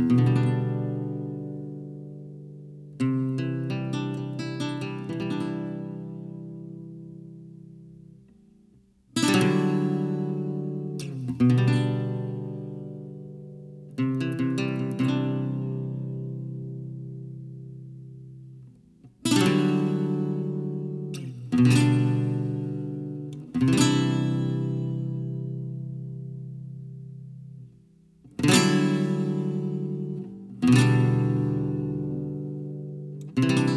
thank mm-hmm. you Mm-hmm.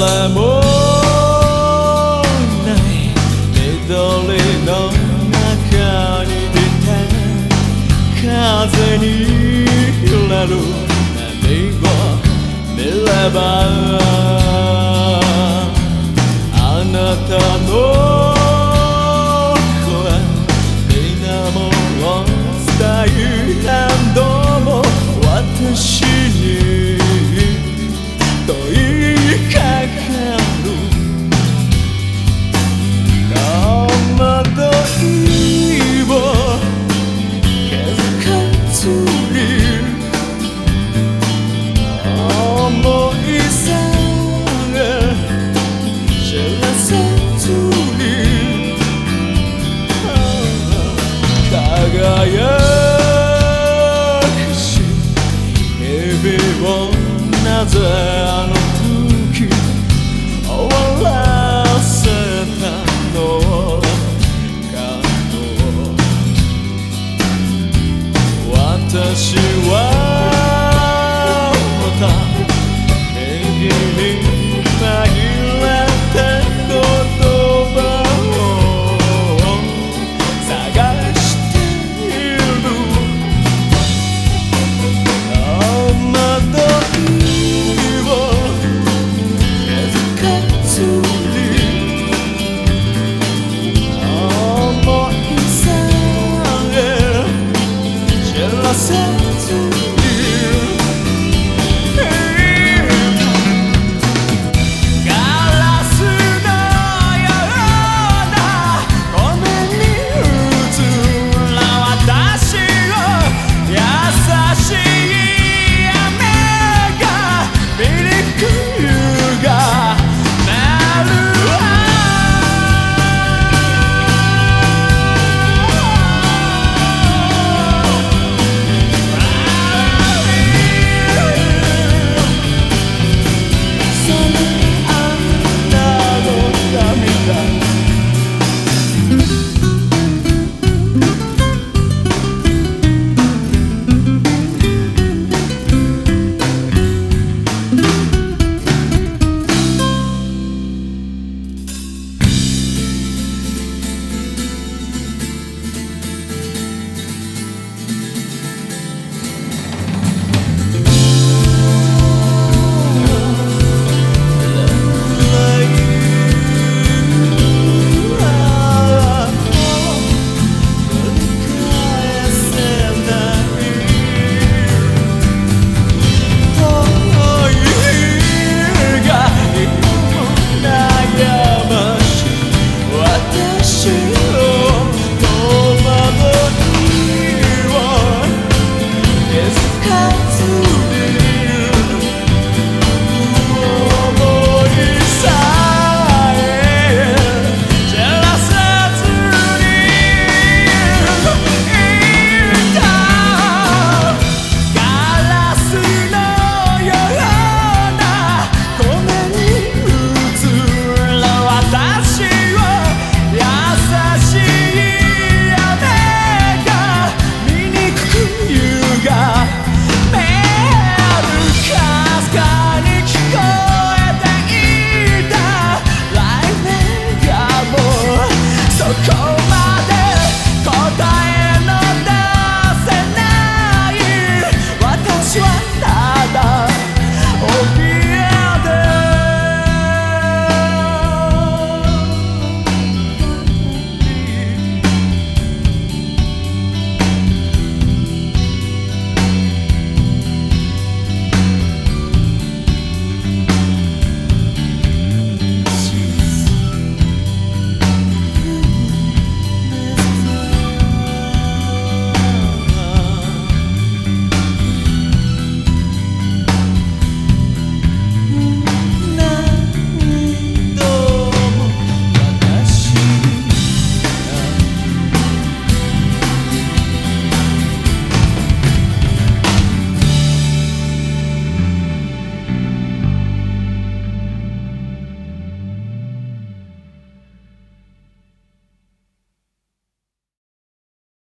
らもない。緑の中に出た。風に揺れる波を見ればあなたのをなぜあの時終わらせたのかと私はまた永遠に